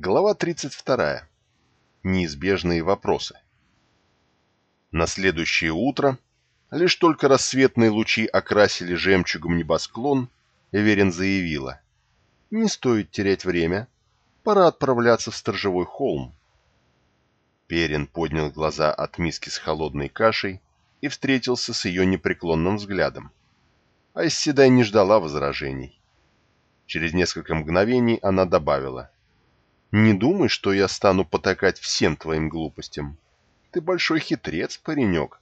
Глава 32. Неизбежные вопросы. На следующее утро, лишь только рассветные лучи окрасили жемчугом небосклон, Эверин заявила. «Не стоит терять время. Пора отправляться в сторожевой холм». Перин поднял глаза от миски с холодной кашей и встретился с ее непреклонным взглядом. Айсседай не ждала возражений. Через несколько мгновений она добавила — не думай, что я стану потакать всем твоим глупостям. Ты большой хитрец, паренек,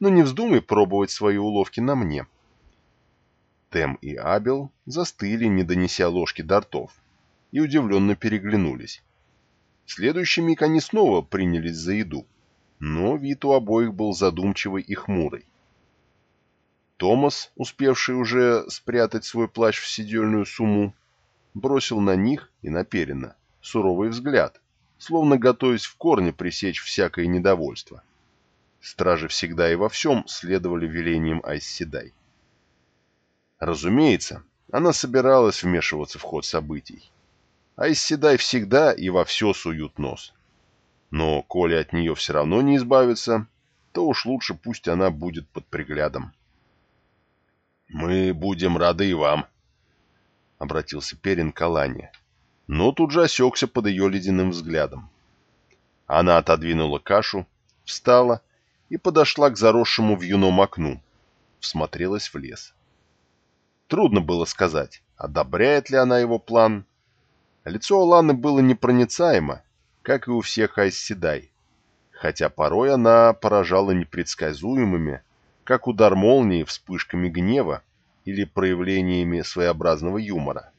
но не вздумай пробовать свои уловки на мне. Тем и Абел застыли, не донеся ложки до ртов, и удивленно переглянулись. В следующий миг они снова принялись за еду, но вид у обоих был задумчивый и хмурый. Томас, успевший уже спрятать свой плащ в сидельную сумму, бросил на них и на Перина суровый взгляд, словно готовясь в корне пресечь всякое недовольство. Стражи всегда и во всем следовали велениям Айсседай. Разумеется, она собиралась вмешиваться в ход событий. Айсседай всегда и во все суют нос. Но, коли от нее все равно не избавиться, то уж лучше пусть она будет под приглядом. «Мы будем рады и вам», — обратился Перин к Алане но тут же осекся под ее ледяным взглядом. Она отодвинула кашу, встала и подошла к заросшему вьюном окну, всмотрелась в лес. Трудно было сказать, одобряет ли она его план. Лицо Аланы было непроницаемо, как и у всех Айсседай, хотя порой она поражала непредсказуемыми, как удар молнии вспышками гнева или проявлениями своеобразного юмора.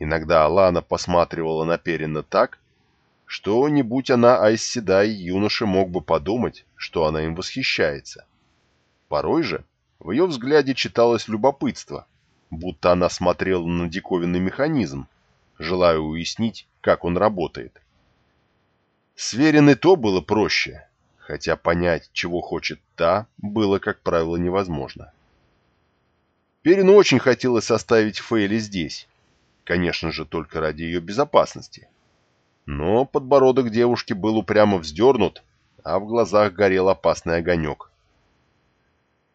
Иногда Алана посматривала на Перина так, что, не будь она Айсседай, юноша мог бы подумать, что она им восхищается. Порой же в ее взгляде читалось любопытство, будто она смотрела на диковинный механизм, желая уяснить, как он работает. Сверен и то было проще, хотя понять, чего хочет та, было, как правило, невозможно. Перину очень хотелось оставить Фейли здесь, конечно же, только ради ее безопасности. Но подбородок девушки был упрямо вздернут, а в глазах горел опасный огонек.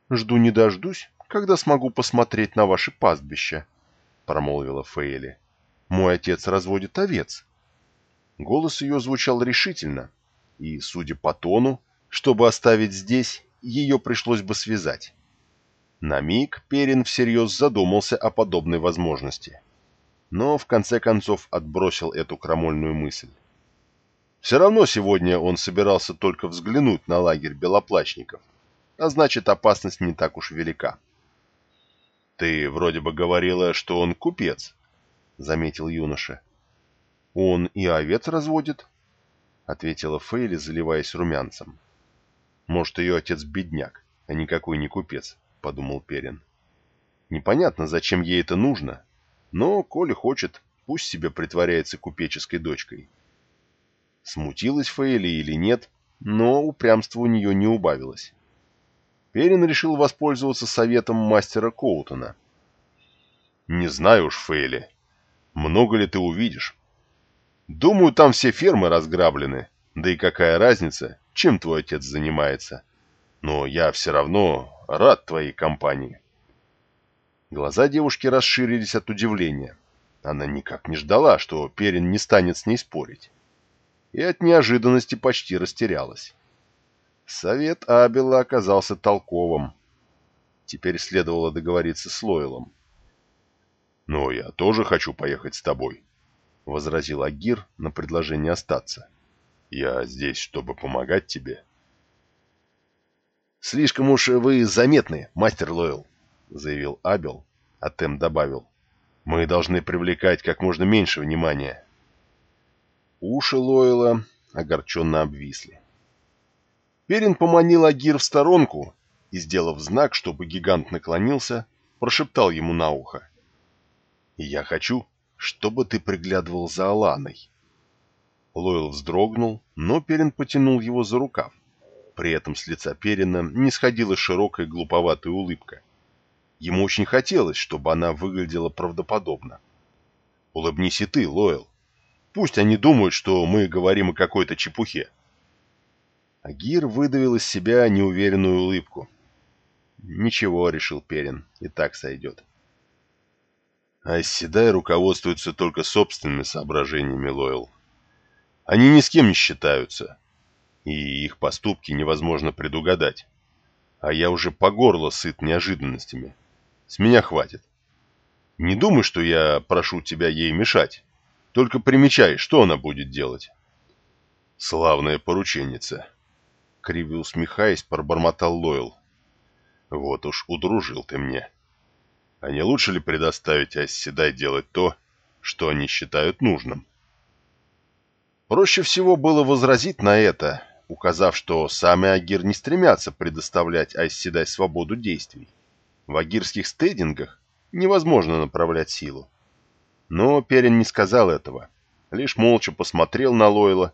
«Жду не дождусь, когда смогу посмотреть на ваше пастбище», — промолвила Фейли. «Мой отец разводит овец». Голос ее звучал решительно, и, судя по тону, чтобы оставить здесь, ее пришлось бы связать. На миг Перин всерьез задумался о подобной возможности но в конце концов отбросил эту крамольную мысль. Все равно сегодня он собирался только взглянуть на лагерь белоплачников, а значит опасность не так уж велика. «Ты вроде бы говорила, что он купец», — заметил юноша. «Он и овец разводит», — ответила Фейли, заливаясь румянцем. «Может, ее отец бедняк, а никакой не купец», — подумал Перин. «Непонятно, зачем ей это нужно, но, коли хочет, пусть себе притворяется купеческой дочкой. Смутилась Фейли или нет, но упрямство у нее не убавилось. Перин решил воспользоваться советом мастера Коутона. «Не знаю уж, Фейли, много ли ты увидишь? Думаю, там все фермы разграблены, да и какая разница, чем твой отец занимается. Но я все равно рад твоей компании». Глаза девушки расширились от удивления. Она никак не ждала, что Перин не станет с ней спорить. И от неожиданности почти растерялась. Совет Абела оказался толковым. Теперь следовало договориться с Лойлом. «Но я тоже хочу поехать с тобой», — возразил Агир на предложение остаться. «Я здесь, чтобы помогать тебе». «Слишком уж вы заметны, мастер Лойл», — заявил Абел, а Тем добавил. «Мы должны привлекать как можно меньше внимания». Уши Лойла огорченно обвисли. Перин поманил Агир в сторонку и, сделав знак, чтобы гигант наклонился, прошептал ему на ухо. «Я хочу, чтобы ты приглядывал за Аланой». Лойл вздрогнул, но Перин потянул его за рукав. При этом с лица Перина не сходила широкая глуповатая улыбка. Ему очень хотелось, чтобы она выглядела правдоподобно. «Улыбнись и ты, Лойл!» пусть они думают, что мы говорим о какой-то чепухе. Агир выдавил из себя неуверенную улыбку. «Ничего», — решил Перин, — «и так сойдет». А Седай руководствуется только собственными соображениями, Лойл. Они ни с кем не считаются, и их поступки невозможно предугадать. А я уже по горло сыт неожиданностями. С меня хватит. Не думай, что я прошу тебя ей мешать. Только примечай, что она будет делать. Славная порученница. Криво усмехаясь, пробормотал Лойл. Вот уж удружил ты мне. А не лучше ли предоставить Асседай делать то, что они считают нужным? Проще всего было возразить на это, указав, что сами Агир не стремятся предоставлять Айсседай свободу действий. В агирских стейдингах невозможно направлять силу. Но Перин не сказал этого, лишь молча посмотрел на Лойла,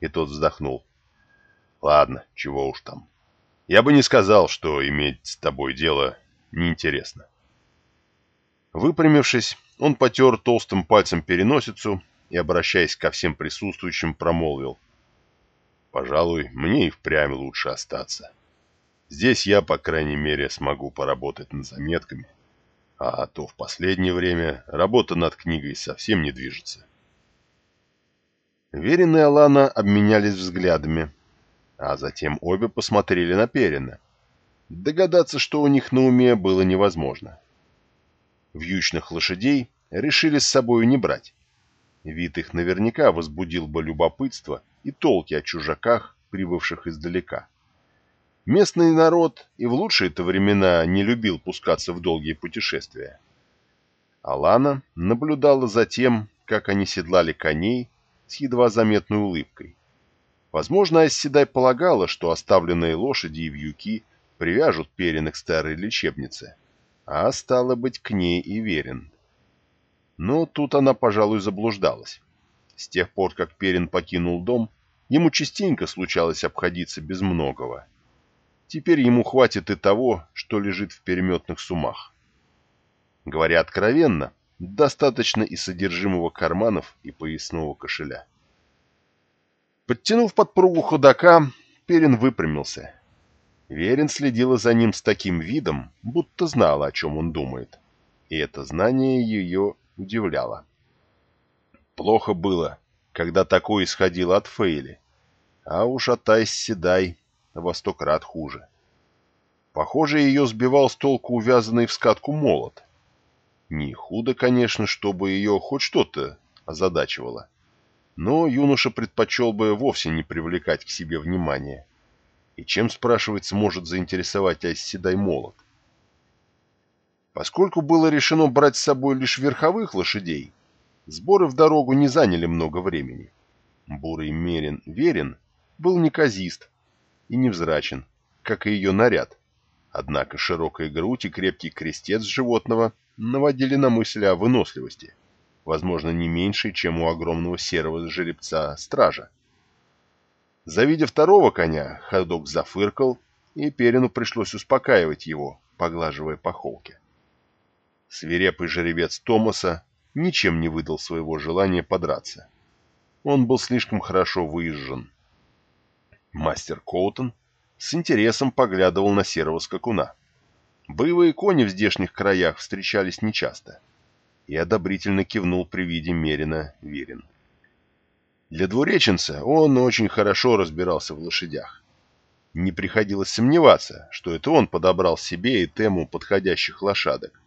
и тот вздохнул. «Ладно, чего уж там. Я бы не сказал, что иметь с тобой дело неинтересно». Выпрямившись, он потер толстым пальцем переносицу и, обращаясь ко всем присутствующим, промолвил. «Пожалуй, мне и впрямь лучше остаться. Здесь я, по крайней мере, смогу поработать над заметками, а то в последнее время работа над книгой совсем не движется». Верин и Алана обменялись взглядами, а затем обе посмотрели на Перина. Догадаться, что у них на уме, было невозможно. Вьючных лошадей решили с собою не брать. Вид их наверняка возбудил бы любопытство и толки о чужаках, прибывших издалека. Местный народ и в лучшие-то времена не любил пускаться в долгие путешествия. Алана наблюдала за тем, как они седлали коней с едва заметной улыбкой. Возможно, Асседай полагала, что оставленные лошади и вьюки привяжут Перина к старой лечебнице, а стало быть, к ней и верен. Но тут она, пожалуй, заблуждалась. С тех пор, как Перин покинул дом, ему частенько случалось обходиться без многого. Теперь ему хватит и того, что лежит в переметных сумах. Говоря откровенно, достаточно и содержимого карманов и поясного кошеля. Подтянув подпругу ходока, Перин выпрямился. Верин следила за ним с таким видом, будто знала, о чем он думает. И это знание ее удивляло. Плохо было, когда такое исходило от Фейли, а уж от Айс Седай во сто крат хуже. Похоже, ее сбивал с толку увязанный в скатку молот. Не худо, конечно, чтобы ее хоть что-то озадачивало. Но юноша предпочел бы вовсе не привлекать к себе внимания. И чем, спрашивается, может заинтересовать Айсседай молот? Поскольку было решено брать с собой лишь верховых лошадей, сборы в дорогу не заняли много времени. Бурый Мерин Верин был неказист и невзрачен, как и ее наряд. Однако широкая грудь и крепкий крестец животного наводили на мысль о выносливости, возможно, не меньшей, чем у огромного серого жеребца-стража. Завидя второго коня, ходок зафыркал, и Перину пришлось успокаивать его, поглаживая по холке. Свирепый жеребец Томаса ничем не выдал своего желания подраться. Он был слишком хорошо выезжен. Мастер Коутон с интересом поглядывал на серого скакуна. Боевые кони в здешних краях встречались нечасто. И одобрительно кивнул при виде Мерина Верин. Для двуреченца он очень хорошо разбирался в лошадях. Не приходилось сомневаться, что это он подобрал себе и тему подходящих лошадок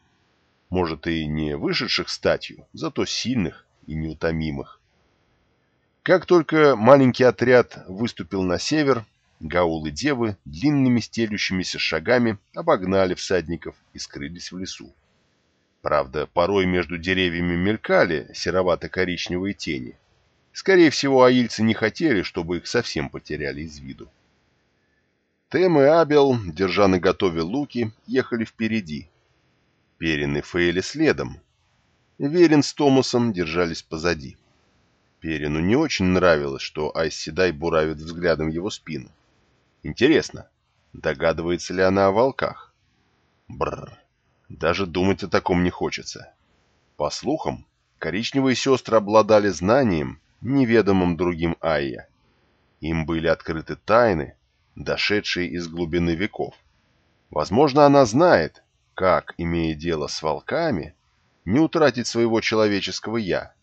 может и не вышедших статью, зато сильных и неутомимых. Как только маленький отряд выступил на север, гаулы девы длинными стелющимися шагами обогнали всадников и скрылись в лесу. Правда, порой между деревьями мелькали серовато-коричневые тени. Скорее всего, аильцы не хотели, чтобы их совсем потеряли из виду. Тем и Абел, держа наготове луки, ехали впереди, Перин и Фейли следом. Верин с Томасом держались позади. Перину не очень нравилось, что Айседай буравит взглядом его спину. Интересно, догадывается ли она о волках? Бррр, даже думать о таком не хочется. По слухам, коричневые сестры обладали знанием, неведомым другим Айя. Им были открыты тайны, дошедшие из глубины веков. Возможно, она знает, как, имея дело с волками, не утратить своего человеческого «я».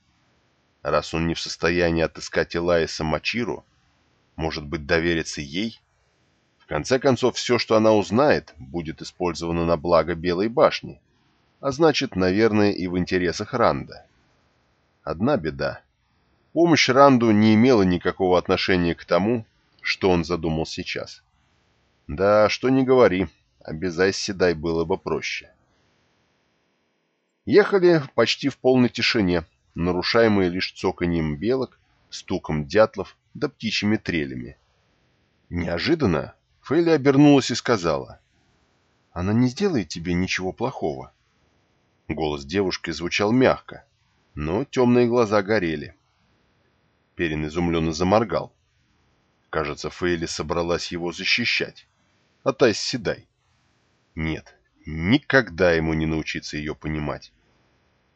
Раз он не в состоянии отыскать Элайса Мачиру, может быть, довериться ей? В конце концов, все, что она узнает, будет использовано на благо Белой башни, а значит, наверное, и в интересах Ранда. Одна беда. Помощь Ранду не имела никакого отношения к тому, что он задумал сейчас. Да, что не говори, обязай седай было бы проще. Ехали почти в полной тишине, нарушаемые лишь цоканьем белок, стуком дятлов да птичьими трелями. Неожиданно Фейли обернулась и сказала, «Она не сделает тебе ничего плохого». Голос девушки звучал мягко, но темные глаза горели. Перин изумленно заморгал. Кажется, Фейли собралась его защищать. А Тайс Седай. Нет, никогда ему не научиться ее понимать.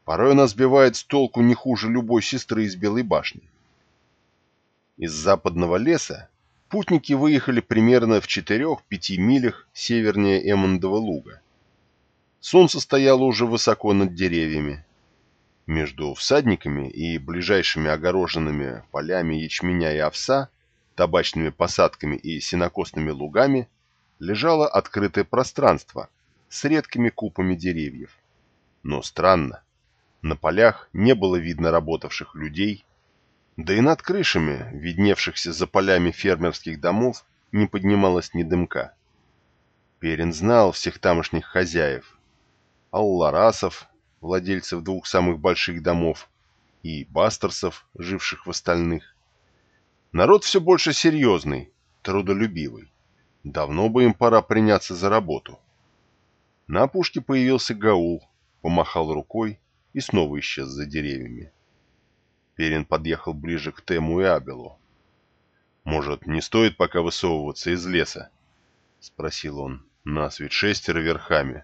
Порой она сбивает с толку не хуже любой сестры из Белой башни. Из западного леса путники выехали примерно в 4-5 милях севернее Эммондова луга. Солнце стояло уже высоко над деревьями. Между всадниками и ближайшими огороженными полями ячменя и овса, табачными посадками и сенокосными лугами лежало открытое пространство с редкими купами деревьев. Но странно, на полях не было видно работавших людей, да и над крышами, видневшихся за полями фермерских домов, не поднималось ни дымка. Перин знал всех тамошних хозяев. Алларасов, владельцев двух самых больших домов, и бастерсов, живших в остальных. Народ все больше серьезный, трудолюбивый. Давно бы им пора приняться за работу. На опушке появился Гаул, помахал рукой и снова исчез за деревьями. Перин подъехал ближе к Тему и Абелу. «Может, не стоит пока высовываться из леса?» — спросил он. «Нас ведь шестеро верхами.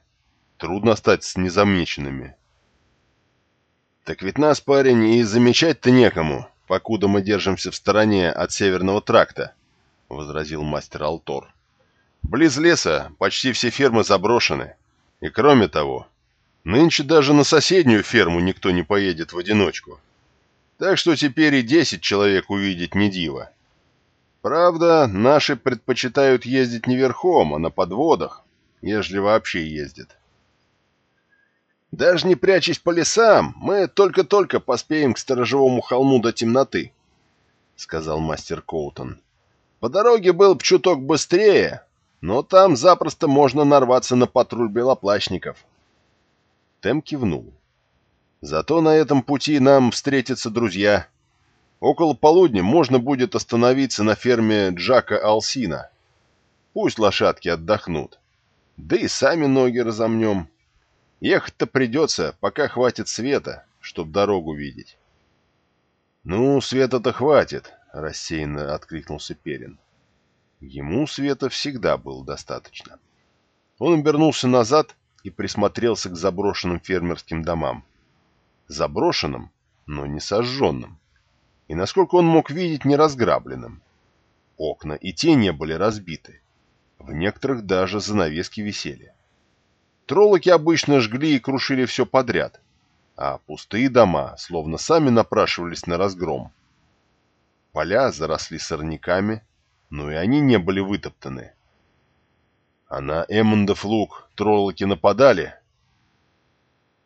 Трудно стать с незамеченными». «Так ведь нас, парень, и замечать-то некому, покуда мы держимся в стороне от Северного тракта», — возразил мастер Алтор. «Близ леса почти все фермы заброшены. И кроме того, нынче даже на соседнюю ферму никто не поедет в одиночку. Так что теперь и десять человек увидеть не диво. Правда, наши предпочитают ездить не верхом, а на подводах, ежели вообще ездят. Даже не прячась по лесам, мы только-только поспеем к сторожевому холму до темноты, — сказал мастер Коутон. По дороге был б чуток быстрее, но там запросто можно нарваться на патруль белоплащников. Тем кивнул. Зато на этом пути нам встретятся друзья. Около полудня можно будет остановиться на ферме Джака Алсина. Пусть лошадки отдохнут. Да и сами ноги разомнем. Ехать-то придется, пока хватит света, чтоб дорогу видеть. — Ну, света-то хватит, — рассеянно откликнулся Перин. Ему света всегда было достаточно. Он обернулся назад и присмотрелся к заброшенным фермерским домам. Заброшенным, но не сожженным. И, насколько он мог видеть, не разграбленным. Окна и те не были разбиты. В некоторых даже занавески висели. Троллоки обычно жгли и крушили все подряд, а пустые дома словно сами напрашивались на разгром. Поля заросли сорняками, но и они не были вытоптаны. А на Эммондов луг троллоки нападали?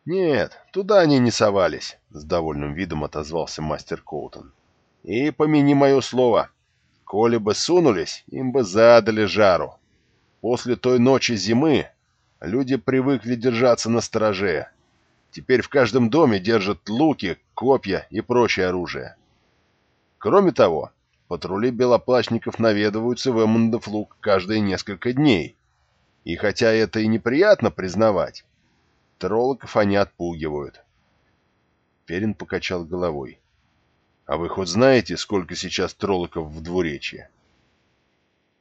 Нет, туда они не совались, с довольным видом отозвался мастер Коутон. И помяни мое слово, коли бы сунулись, им бы задали жару. После той ночи зимы люди привыкли держаться на стороже. Теперь в каждом доме держат луки, копья и прочее оружие. Кроме того, Патрули белоплащников наведываются в Эммондов луг каждые несколько дней. И хотя это и неприятно признавать, троллоков они отпугивают. Перин покачал головой. «А вы хоть знаете, сколько сейчас троллоков в двуречье?»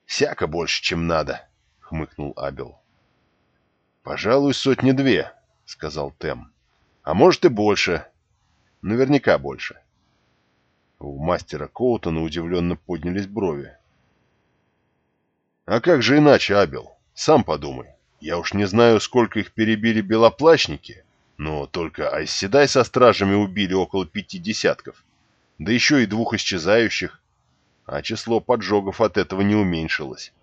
«Всяко больше, чем надо», — хмыкнул Абел. «Пожалуй, сотни-две», — сказал Тем. «А может и больше. Наверняка больше». У мастера Коутона удивленно поднялись брови. «А как же иначе, Абел? Сам подумай. Я уж не знаю, сколько их перебили белоплащники, но только Айседай со стражами убили около пяти десятков, да еще и двух исчезающих, а число поджогов от этого не уменьшилось.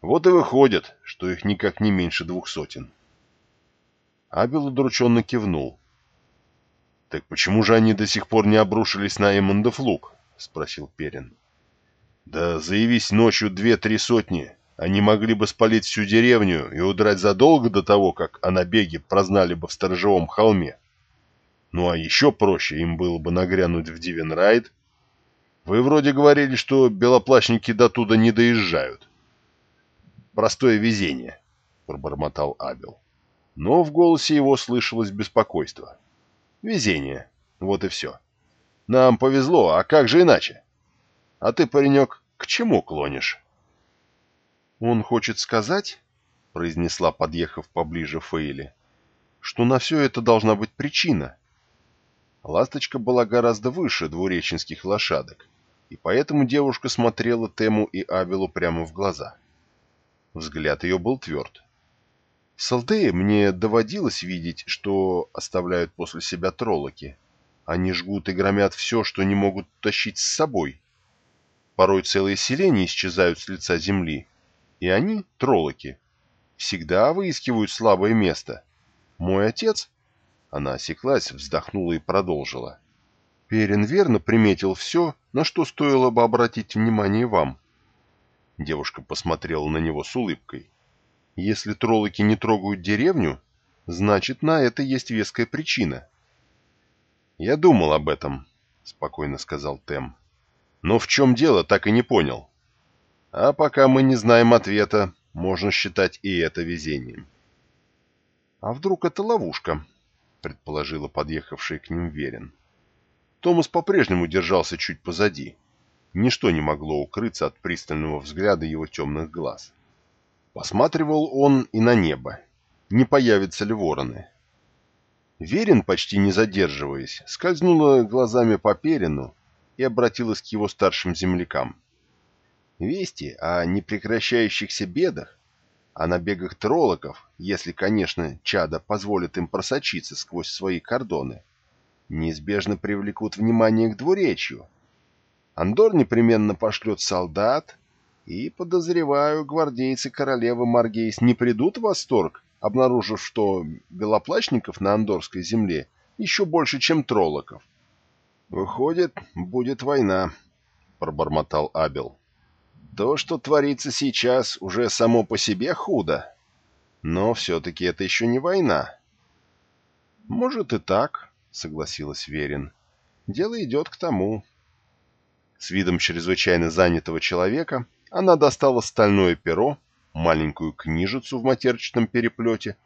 Вот и выходит, что их никак не меньше двух сотен». Абел удрученно кивнул. «Так почему же они до сих пор не обрушились на Эммондов луг?» — спросил Перин. «Да заявись ночью две-три сотни, они могли бы спалить всю деревню и удрать задолго до того, как о набеге прознали бы в сторожевом холме. Ну а еще проще им было бы нагрянуть в Дивенрайд. Вы вроде говорили, что белоплащники до туда не доезжают». «Простое везение», — пробормотал Абел. Но в голосе его слышалось беспокойство. Везение. Вот и все. Нам повезло, а как же иначе? А ты, паренек, к чему клонишь? Он хочет сказать, произнесла, подъехав поближе Фейли, что на все это должна быть причина. Ласточка была гораздо выше двуреченских лошадок, и поэтому девушка смотрела Тему и Абелу прямо в глаза. Взгляд ее был тверд. В Салдее мне доводилось видеть, что оставляют после себя троллоки. Они жгут и громят все, что не могут тащить с собой. Порой целые селения исчезают с лица земли, и они, троллоки, всегда выискивают слабое место. Мой отец... Она осеклась, вздохнула и продолжила. Перин верно приметил все, на что стоило бы обратить внимание вам. Девушка посмотрела на него с улыбкой. Если троллоки не трогают деревню, значит, на это есть веская причина. «Я думал об этом», — спокойно сказал Тем. «Но в чем дело, так и не понял. А пока мы не знаем ответа, можно считать и это везением». «А вдруг это ловушка?» — предположила подъехавший к ним Верин. Томас по-прежнему держался чуть позади. Ничто не могло укрыться от пристального взгляда его темных глаз. Посматривал он и на небо. Не появятся ли вороны? Верин, почти не задерживаясь, скользнула глазами по Перину и обратилась к его старшим землякам. Вести о непрекращающихся бедах, о набегах троллоков, если, конечно, чада позволит им просочиться сквозь свои кордоны, неизбежно привлекут внимание к двуречью. Андор непременно пошлет солдат, и, подозреваю, гвардейцы королевы Маргейс не придут в восторг, обнаружив, что белоплачников на Андорской земле еще больше, чем троллоков. «Выходит, будет война», — пробормотал Абел. «То, что творится сейчас, уже само по себе худо. Но все-таки это еще не война». «Может и так», — согласилась Верин. «Дело идет к тому». С видом чрезвычайно занятого человека она достала стальное перо, маленькую книжицу в матерчатом переплете,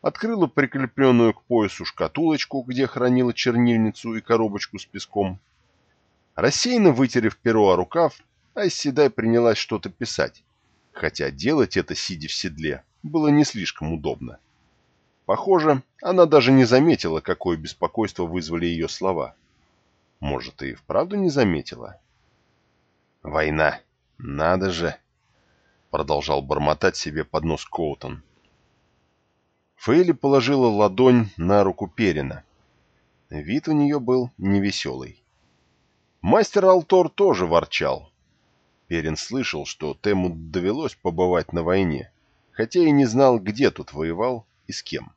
открыла прикрепленную к поясу шкатулочку, где хранила чернильницу и коробочку с песком. Рассеянно вытерев перо о рукав, Айседай принялась что-то писать, хотя делать это, сидя в седле, было не слишком удобно. Похоже, она даже не заметила, какое беспокойство вызвали ее слова. Может, и вправду не заметила? «Война!» «Надо же!» — продолжал бормотать себе под нос Коутон. Фейли положила ладонь на руку Перина. Вид у нее был невеселый. Мастер Алтор тоже ворчал. Перин слышал, что Тему довелось побывать на войне, хотя и не знал, где тут воевал и с кем.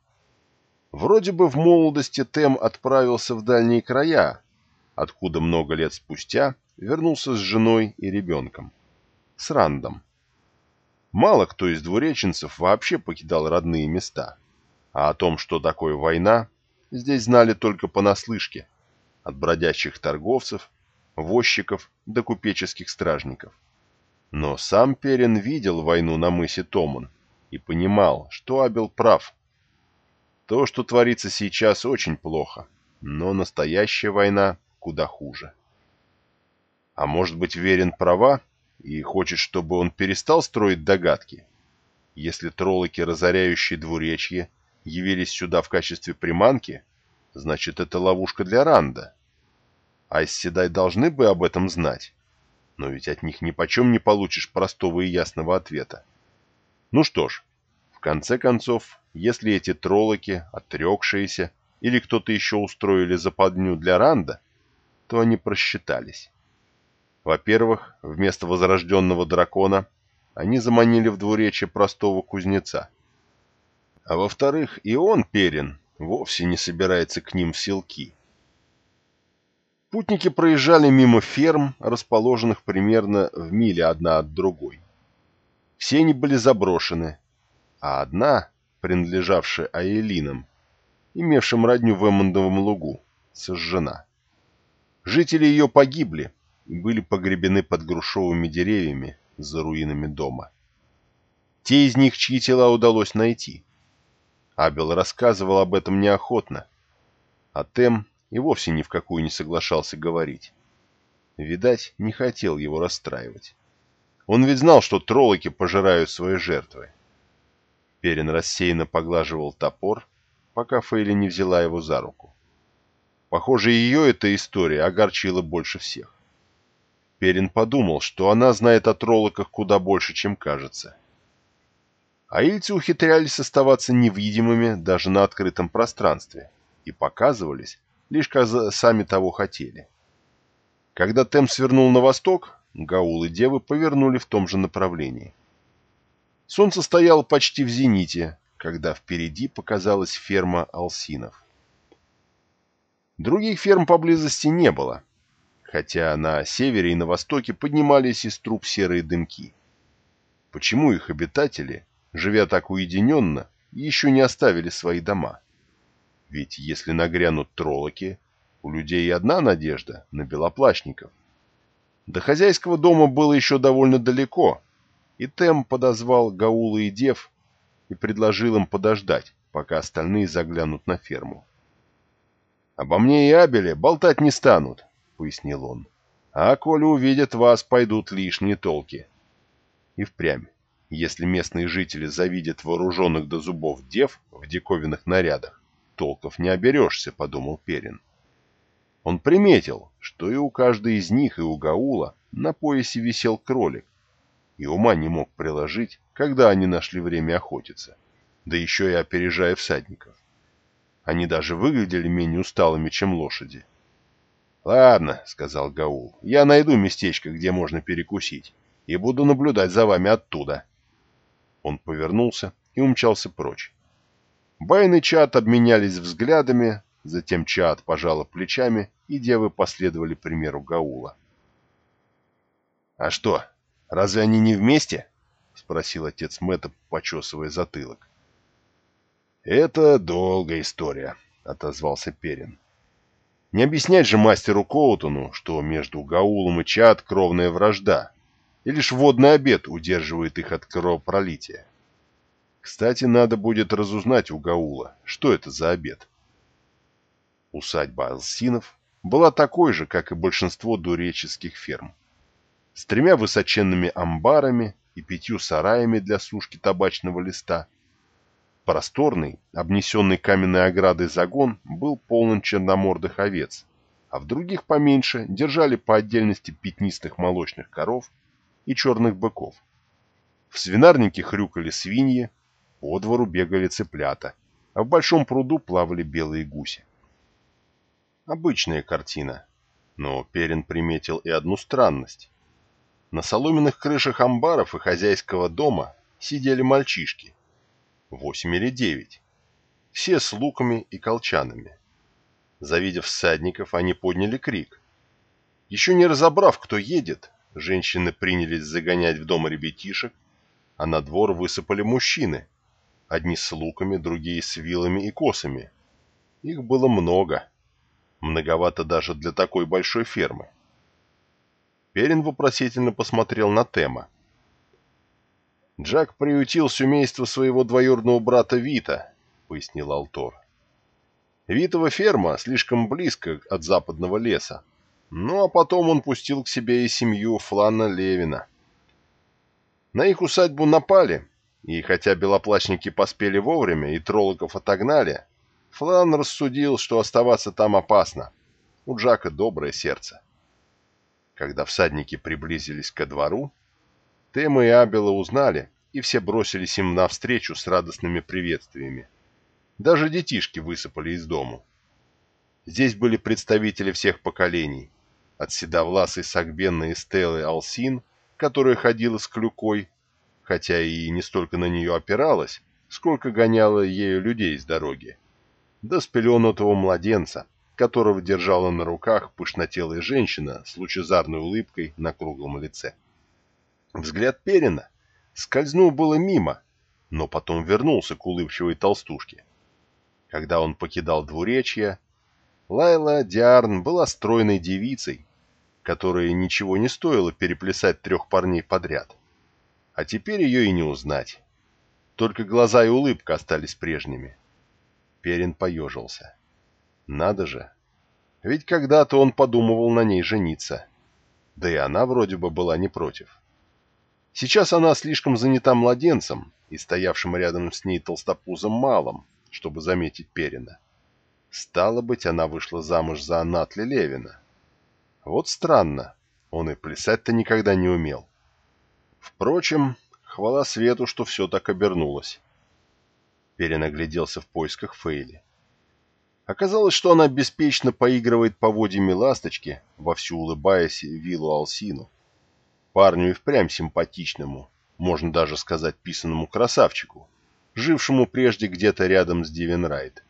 Вроде бы в молодости Тем отправился в дальние края, откуда много лет спустя вернулся с женой и ребенком с Рандом. Мало кто из двуреченцев вообще покидал родные места, а о том, что такое война, здесь знали только понаслышке, от бродячих торговцев, возчиков до купеческих стражников. Но сам Перин видел войну на мысе Томан и понимал, что Абел прав. То, что творится сейчас, очень плохо, но настоящая война куда хуже. А может быть, Верин права, и хочет, чтобы он перестал строить догадки. Если троллоки, разоряющие двуречье, явились сюда в качестве приманки, значит, это ловушка для Ранда. Айсседай должны бы об этом знать. Но ведь от них ни почем не получишь простого и ясного ответа. Ну что ж, в конце концов, если эти троллоки, отрекшиеся, или кто-то еще устроили западню для Ранда, то они просчитались. Во-первых, вместо возрожденного дракона они заманили в двуречье простого кузнеца. А во-вторых, и он, Перин, вовсе не собирается к ним в селки. Путники проезжали мимо ферм, расположенных примерно в миле одна от другой. Все они были заброшены, а одна, принадлежавшая Аэлинам, имевшим родню в Эммондовом лугу, сожжена. Жители ее погибли и были погребены под грушевыми деревьями за руинами дома. Те из них, чьи тела удалось найти. Абел рассказывал об этом неохотно, а Тем и вовсе ни в какую не соглашался говорить. Видать, не хотел его расстраивать. Он ведь знал, что троллоки пожирают свои жертвы. Перин рассеянно поглаживал топор, пока Фейли не взяла его за руку. Похоже, ее эта история огорчила больше всех. Перин подумал, что она знает о троллоках куда больше, чем кажется. Аильцы ухитрялись оставаться невидимыми даже на открытом пространстве и показывались, лишь сами того хотели. Когда Тем свернул на восток, Гаул и Девы повернули в том же направлении. Солнце стояло почти в зените, когда впереди показалась ферма Алсинов. Других ферм поблизости не было, хотя на севере и на востоке поднимались из труб серые дымки. Почему их обитатели, живя так уединенно, еще не оставили свои дома? Ведь если нагрянут троллоки, у людей одна надежда на белоплащников. До хозяйского дома было еще довольно далеко, и Тем подозвал Гаула и Дев и предложил им подождать, пока остальные заглянут на ферму. «Обо мне и Абеле болтать не станут», — пояснил он. «А коли увидят вас, пойдут лишние толки». И впрямь, если местные жители завидят вооруженных до зубов дев в диковинных нарядах, толков не оберешься, — подумал Перин. Он приметил, что и у каждой из них, и у Гаула на поясе висел кролик, и ума не мог приложить, когда они нашли время охотиться, да еще и опережая всадников. Они даже выглядели менее усталыми, чем лошади. «Ладно», — сказал Гаул, — «я найду местечко, где можно перекусить, и буду наблюдать за вами оттуда». Он повернулся и умчался прочь. Байн и Чат обменялись взглядами, затем Чат пожала плечами, и девы последовали примеру Гаула. «А что, разве они не вместе?» — спросил отец Мэтта, почесывая затылок. «Это долгая история», — отозвался Перин. «Не объяснять же мастеру Коутону, что между Гаулом и Чат кровная вражда, и лишь водный обед удерживает их от кровопролития. Кстати, надо будет разузнать у Гаула, что это за обед. Усадьба Алсинов была такой же, как и большинство дуреческих ферм. С тремя высоченными амбарами и пятью сараями для сушки табачного листа. Просторный, обнесенный каменной оградой загон был полон черномордых овец, а в других поменьше держали по отдельности пятнистых молочных коров и черных быков. В свинарнике хрюкали свиньи, по двору бегали цыплята, а в большом пруду плавали белые гуси. Обычная картина, но Перин приметил и одну странность. На соломенных крышах амбаров и хозяйского дома сидели мальчишки, восемь или девять, все с луками и колчанами. Завидев всадников, они подняли крик. Еще не разобрав, кто едет, женщины принялись загонять в дом ребятишек, а на двор высыпали мужчины, Одни с луками, другие с вилами и косами. Их было много. Многовато даже для такой большой фермы. Перин вопросительно посмотрел на Тема. «Джак приютил семейство своего двоюродного брата Вита», — пояснил Алтор. «Витова ферма слишком близко от западного леса. Ну а потом он пустил к себе и семью Флана Левина. На их усадьбу напали, и хотя белоплащники поспели вовремя и троллоков отогнали, Флан рассудил, что оставаться там опасно, у Джака доброе сердце. Когда всадники приблизились ко двору, Тема и Абела узнали, и все бросились им навстречу с радостными приветствиями. Даже детишки высыпали из дому. Здесь были представители всех поколений, от седовласой сагбенной Эстеллы Алсин, которая ходила с клюкой, хотя и не столько на нее опиралась, сколько гоняла ею людей с дороги, до спеленутого младенца, которого держала на руках пышнотелая женщина с лучезарной улыбкой на круглом лице. Взгляд Перина скользнул было мимо, но потом вернулся к улыбчивой толстушке. Когда он покидал двуречье, Лайла Диарн была стройной девицей, которой ничего не стоило переплясать трех парней подряд. А теперь ее и не узнать. Только глаза и улыбка остались прежними. Перин поежился. Надо же. Ведь когда-то он подумывал на ней жениться. Да и она вроде бы была не против. Сейчас она слишком занята младенцем и стоявшим рядом с ней толстопузом малым, чтобы заметить Перина. Стало быть, она вышла замуж за Анатли Левина. Вот странно, он и плясать-то никогда не умел. Впрочем, хвала свету, что все так обернулось. Перин огляделся в поисках Фейли. Оказалось, что она беспечно поигрывает поводьями ласточки, вовсю улыбаясь Виллу Алсину. Парню и впрямь симпатичному, можно даже сказать писанному красавчику, жившему прежде где-то рядом с Дивенрайт.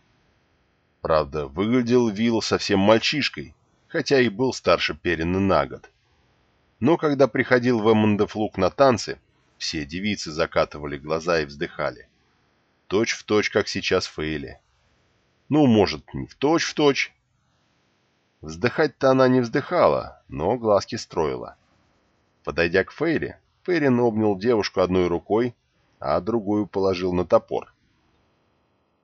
Правда, выглядел Вилл совсем мальчишкой, хотя и был старше Перина на год. Но когда приходил в Эммондефлук на танцы, все девицы закатывали глаза и вздыхали. Точь в точь, как сейчас Фейли. Ну, может, не в точь в точь. Вздыхать-то она не вздыхала, но глазки строила. Подойдя к Фейре, Фейрин обнял девушку одной рукой, а другую положил на топор.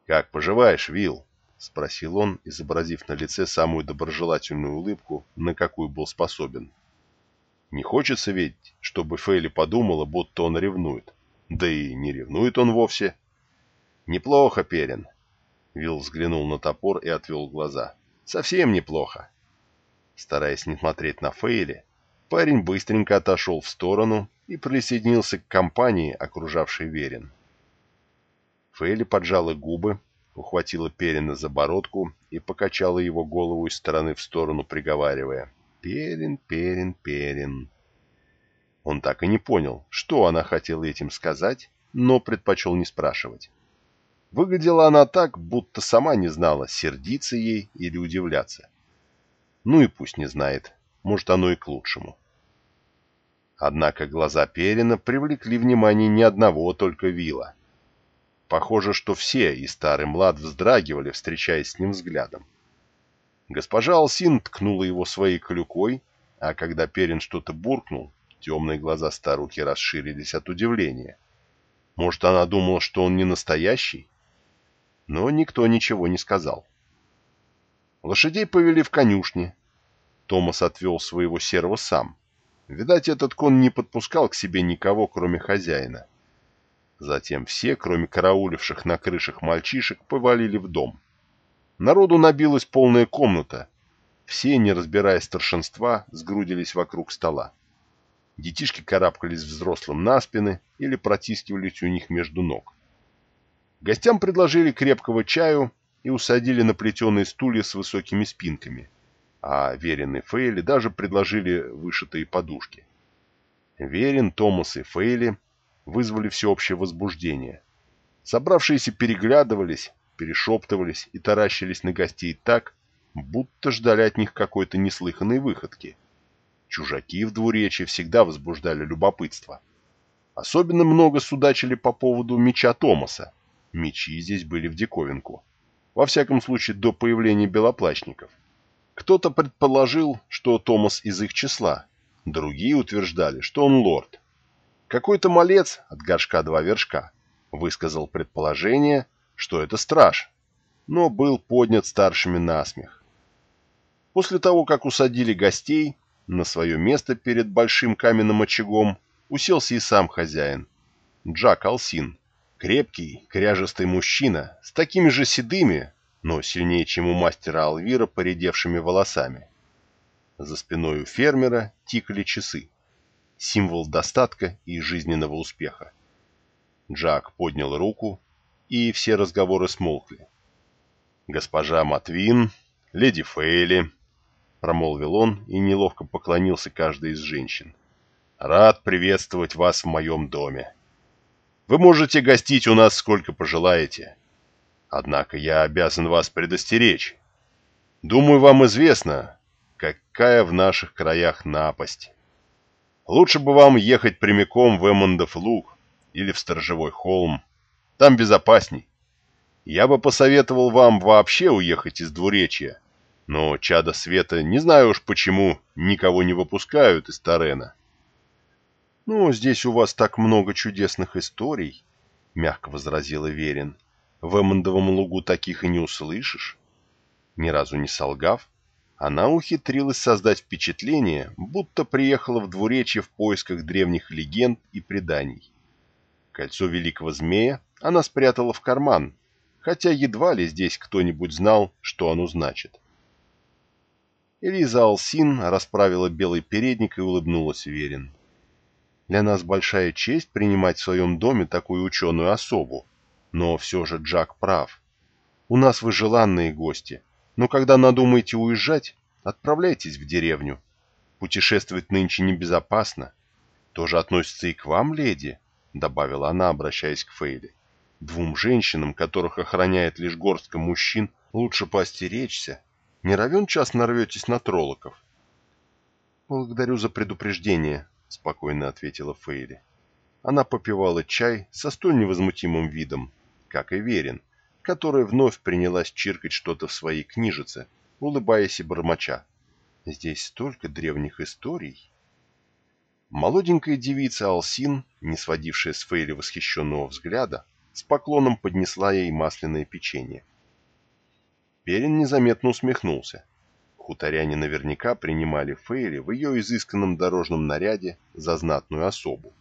«Как поживаешь, Вил? спросил он, изобразив на лице самую доброжелательную улыбку, на какую был способен. «Не хочется ведь, чтобы Фейли подумала, будто он ревнует. Да и не ревнует он вовсе». «Неплохо, Перин». Вил взглянул на топор и отвел глаза. «Совсем неплохо». Стараясь не смотреть на Фейли, Парень быстренько отошел в сторону и присоединился к компании, окружавшей Верин. Фейли поджала губы, ухватила Перина за бородку и покачала его голову из стороны в сторону, приговаривая «Перин, Перин, Перин». Он так и не понял, что она хотела этим сказать, но предпочел не спрашивать. Выглядела она так, будто сама не знала, сердиться ей или удивляться. Ну и пусть не знает, может, оно и к лучшему. Однако глаза Перина привлекли внимание не одного только Вила. Похоже, что все, и старый млад, вздрагивали, встречаясь с ним взглядом. Госпожа Алсин ткнула его своей клюкой, а когда Перин что-то буркнул, темные глаза старухи расширились от удивления. Может, она думала, что он не настоящий? Но никто ничего не сказал. Лошадей повели в конюшни. Томас отвел своего серого сам. Видать, этот кон не подпускал к себе никого, кроме хозяина. Затем все, кроме карауливших на крышах мальчишек, повалили в дом. Народу набилась полная комната. Все, не разбирая старшинства, сгрудились вокруг стола. Детишки карабкались взрослым на спины или протискивались у них между ног. Гостям предложили крепкого чаю и усадили на плетеные стулья с высокими спинками – а Верин и Фейли даже предложили вышитые подушки. Верин, Томас и Фейли вызвали всеобщее возбуждение. Собравшиеся переглядывались, перешептывались и таращились на гостей так, будто ждали от них какой-то неслыханной выходки. Чужаки в двуречии всегда возбуждали любопытство. Особенно много судачили по поводу меча Томаса. Мечи здесь были в диковинку. Во всяком случае, до появления белоплачников. Кто-то предположил, что Томас из их числа, другие утверждали, что он лорд. Какой-то малец от горшка два вершка высказал предположение, что это страж, но был поднят старшими на смех. После того, как усадили гостей, на свое место перед большим каменным очагом уселся и сам хозяин, Джак Алсин, крепкий, кряжестый мужчина, с такими же седыми, но сильнее, чем у мастера Алвира, поредевшими волосами. За спиной у фермера тикали часы. Символ достатка и жизненного успеха. Джак поднял руку, и все разговоры смолкли. «Госпожа Матвин, леди Фейли», — промолвил он и неловко поклонился каждой из женщин. «Рад приветствовать вас в моем доме. Вы можете гостить у нас сколько пожелаете. Однако я обязан вас предостеречь. Думаю, вам известно, какая в наших краях напасть. Лучше бы вам ехать прямиком в Эммондов луг или в Сторожевой холм. Там безопасней. Я бы посоветовал вам вообще уехать из двуречья, но чада света, не знаю уж почему, никого не выпускают из Тарена. «Ну, здесь у вас так много чудесных историй», — мягко возразила Верин. В Эммондовом лугу таких и не услышишь. Ни разу не солгав, она ухитрилась создать впечатление, будто приехала в двуречье в поисках древних легенд и преданий. Кольцо великого змея она спрятала в карман, хотя едва ли здесь кто-нибудь знал, что оно значит. Элиза Алсин расправила белый передник и улыбнулась Верин. «Для нас большая честь принимать в своем доме такую ученую особу, но все же Джак прав. У нас вы желанные гости, но когда надумаете уезжать, отправляйтесь в деревню. Путешествовать нынче небезопасно. Тоже относится и к вам, леди, — добавила она, обращаясь к Фейли. Двум женщинам, которых охраняет лишь горстка мужчин, лучше поостеречься. Не равен час нарветесь на троллоков. «Благодарю за предупреждение», — спокойно ответила Фейли. Она попивала чай со столь невозмутимым видом, как и Верин, которая вновь принялась чиркать что-то в своей книжице, улыбаясь и бормоча. Здесь столько древних историй. Молоденькая девица Алсин, не сводившая с Фейли восхищенного взгляда, с поклоном поднесла ей масляное печенье. Перин незаметно усмехнулся. Хуторяне наверняка принимали Фейли в ее изысканном дорожном наряде за знатную особу.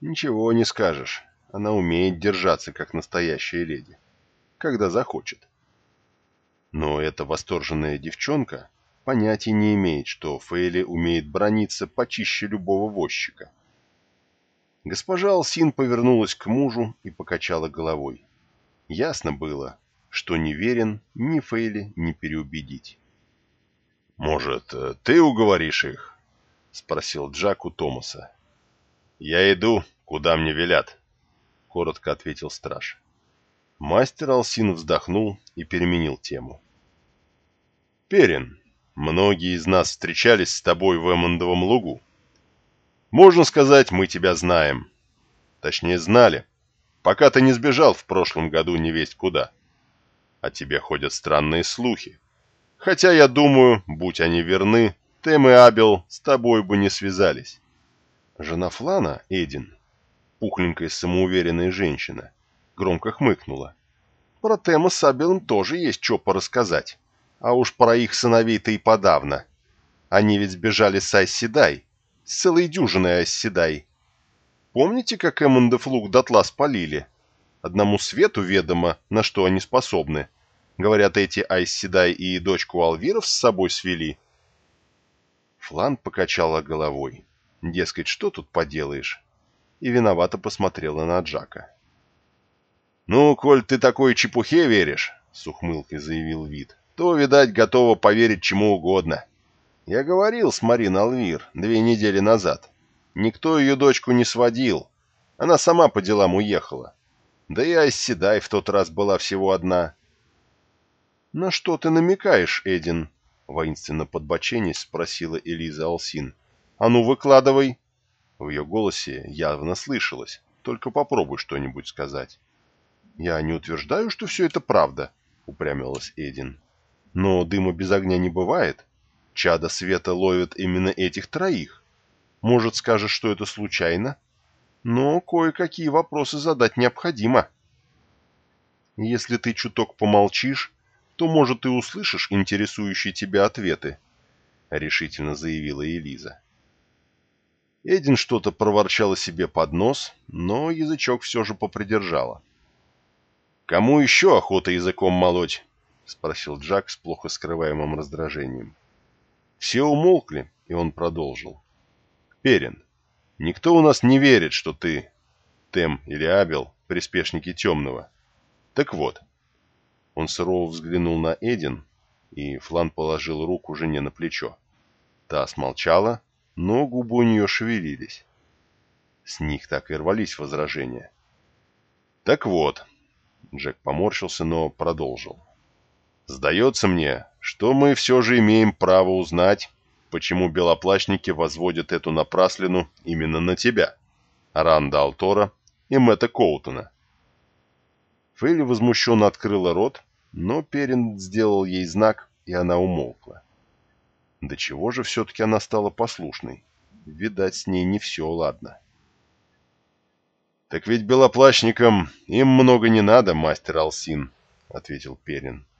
Ничего не скажешь. Она умеет держаться, как настоящая леди, когда захочет. Но эта восторженная девчонка понятия не имеет, что Фейли умеет брониться почище любого возчика. Госпожа Алсин повернулась к мужу и покачала головой. Ясно было, что не верен ни Фейли, ни переубедить. «Может, ты уговоришь их?» — спросил Джак у Томаса. «Я иду, куда мне велят», — коротко ответил страж. Мастер Алсин вздохнул и переменил тему. «Перин, многие из нас встречались с тобой в Эммондовом лугу. Можно сказать, мы тебя знаем. Точнее, знали, пока ты не сбежал в прошлом году невесть куда. О тебе ходят странные слухи. Хотя, я думаю, будь они верны, Тем и Абел с тобой бы не связались. Жена Флана, Эдин, пухленькая самоуверенная женщина, громко хмыкнула. Про Тема с Абелом тоже есть что порассказать. А уж про их сыновей-то и подавно. Они ведь сбежали с Айсседай, с целой дюжиной Айсседай. Помните, как Эммондов лук дотла спалили? Одному свету ведомо, на что они способны. Говорят, эти Айсседай и дочку Алвиров с собой свели. Флан покачала головой. Дескать, что тут поделаешь? И виновато посмотрела на Джака. «Ну, коль ты такой чепухе веришь», — с ухмылкой заявил Вид, — «то, видать, готова поверить чему угодно. Я говорил с Марин Алвир две недели назад. Никто ее дочку не сводил. Она сама по делам уехала. Да и Айсседай в тот раз была всего одна». «На что ты намекаешь, Эдин?» — воинственно подбоченясь спросила Элиза Алсин. «А ну, выкладывай!» В ее голосе явно слышалось. «Только попробуй что-нибудь сказать». «Я не утверждаю, что все это правда», — упрямилась Эдин. «Но дыма без огня не бывает. Чада света ловят именно этих троих. Может, скажешь, что это случайно? Но кое-какие вопросы задать необходимо. Если ты чуток помолчишь, то, может, и услышишь интересующие тебя ответы», — решительно заявила Элиза. Эдин что-то проворчала себе под нос, но язычок все же попридержала. «Кому еще охота языком молоть?» — спросил Джак с плохо скрываемым раздражением. Все умолкли, и он продолжил. «Перин, никто у нас не верит, что ты, Тем или Абел, приспешники Темного. Так вот». Он сурово взглянул на Эдин, и Флан положил руку жене на плечо. Та смолчала, но губы у нее шевелились. С них так и рвались возражения. «Так вот», — Джек поморщился, но продолжил. «Сдается мне, что мы все же имеем право узнать, почему белоплащники возводят эту напраслину именно на тебя, Ранда Алтора и Мэтта Коутона». Фейли возмущенно открыла рот, но Перин сделал ей знак, и она умолкла. До чего же все-таки она стала послушной? Видать, с ней не все ладно. — Так ведь белоплащникам им много не надо, мастер Алсин, — ответил Перин. —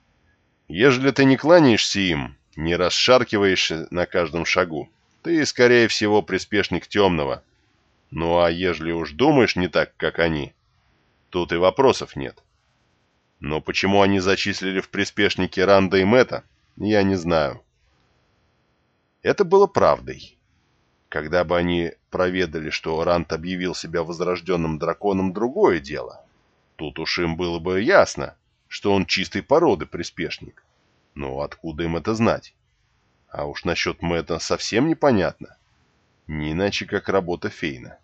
Ежели ты не кланяешься им, не расшаркиваешься на каждом шагу, ты, скорее всего, приспешник темного. Ну а ежели уж думаешь не так, как они, тут и вопросов нет. Но почему они зачислили в приспешники Ранда и Мэтта, я не знаю. Это было правдой. Когда бы они проведали, что Рант объявил себя возрожденным драконом, другое дело. Тут уж им было бы ясно, что он чистой породы приспешник. Но откуда им это знать? А уж насчет Мэтта совсем непонятно. Не иначе, как работа Фейна.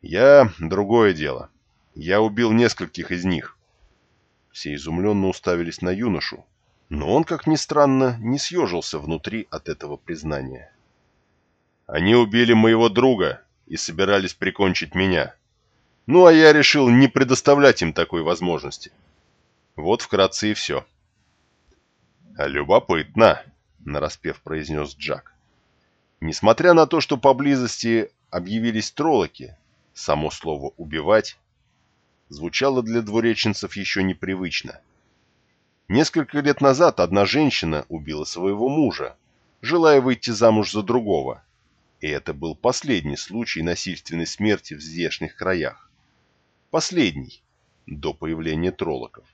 Я — другое дело. Я убил нескольких из них. Все изумленно уставились на юношу, но он, как ни странно, не съежился внутри от этого признания. Они убили моего друга и собирались прикончить меня. Ну, а я решил не предоставлять им такой возможности. Вот вкратце и все. «Любопытно», — нараспев произнес Джак. Несмотря на то, что поблизости объявились троллоки, само слово «убивать» звучало для двуреченцев еще непривычно. Несколько лет назад одна женщина убила своего мужа, желая выйти замуж за другого, и это был последний случай насильственной смерти в здешних краях. Последний, до появления троллоков.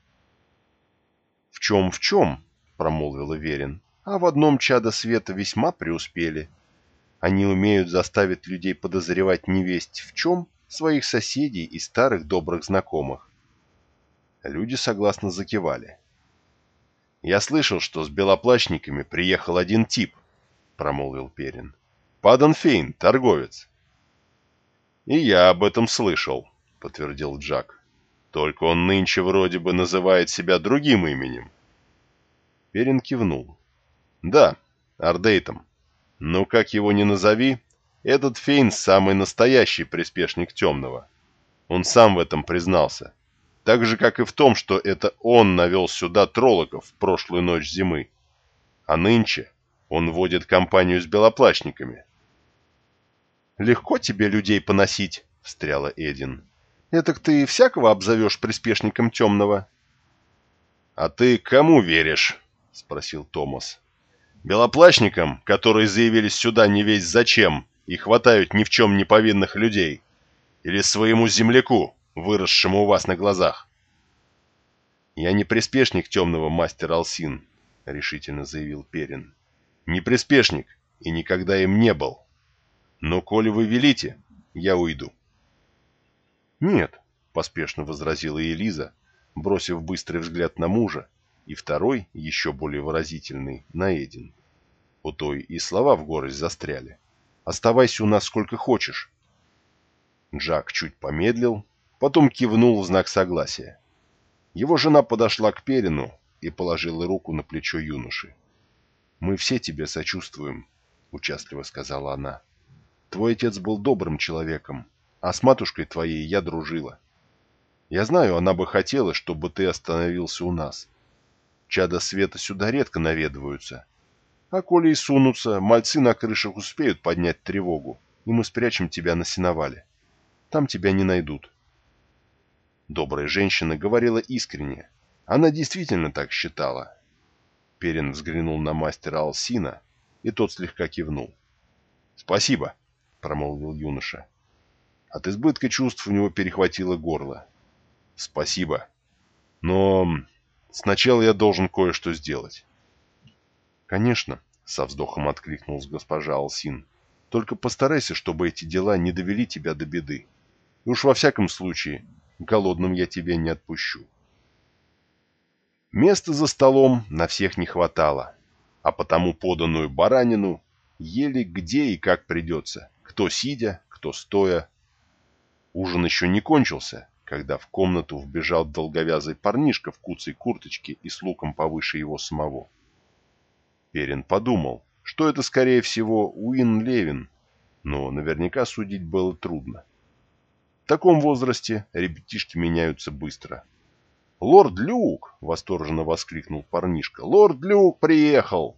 «В чем, в чем?» — промолвил Верин. «А в одном чада света весьма преуспели. Они умеют заставить людей подозревать невесть в чем, своих соседей и старых добрых знакомых. Люди согласно закивали. «Я слышал, что с белоплащниками приехал один тип», — промолвил Перин. «Паданфейн, торговец». «И я об этом слышал», — подтвердил Джак. «Только он нынче вроде бы называет себя другим именем». Перин кивнул. «Да, Ардейтом. Но как его ни назови, этот Фейн самый настоящий приспешник Темного. Он сам в этом признался. Так же, как и в том, что это он навел сюда троллоков в прошлую ночь зимы. А нынче он водит компанию с белоплащниками. «Легко тебе людей поносить», — встряла Эдин. «Этак ты всякого обзовешь приспешником Темного?» «А ты кому веришь?» — спросил Томас. «Белоплащникам, которые заявились сюда не весь зачем, и хватают ни в чем не повинных людей? Или своему земляку, выросшему у вас на глазах? «Я не приспешник темного мастера Алсин», — решительно заявил Перин. «Не приспешник и никогда им не был. Но коли вы велите, я уйду». «Нет», — поспешно возразила Элиза, бросив быстрый взгляд на мужа, и второй, еще более выразительный, на Эдин. У той и слова в горле застряли. Оставайся у нас сколько хочешь». Джак чуть помедлил, потом кивнул в знак согласия. Его жена подошла к Перину и положила руку на плечо юноши. «Мы все тебе сочувствуем», — участливо сказала она. «Твой отец был добрым человеком, а с матушкой твоей я дружила. Я знаю, она бы хотела, чтобы ты остановился у нас. Чада света сюда редко наведываются, а коли и сунутся, мальцы на крышах успеют поднять тревогу, и мы спрячем тебя на сеновале. Там тебя не найдут. Добрая женщина говорила искренне. Она действительно так считала. Перин взглянул на мастера Алсина, и тот слегка кивнул. «Спасибо», — промолвил юноша. От избытка чувств у него перехватило горло. «Спасибо. Но Сначала я должен кое-что сделать. Конечно, со вздохом откликнулась госпожа Алсин. Только постарайся, чтобы эти дела не довели тебя до беды. И уж во всяком случае, голодным я тебя не отпущу. Места за столом на всех не хватало, а потому поданную баранину ели где и как придется, кто сидя, кто стоя. Ужин еще не кончился, когда в комнату вбежал долговязый парнишка в куцей курточке и с луком повыше его самого. Перин подумал, что это, скорее всего, Уин Левин, но наверняка судить было трудно. В таком возрасте ребятишки меняются быстро. «Лорд Люк!» — восторженно воскликнул парнишка. «Лорд Люк приехал!»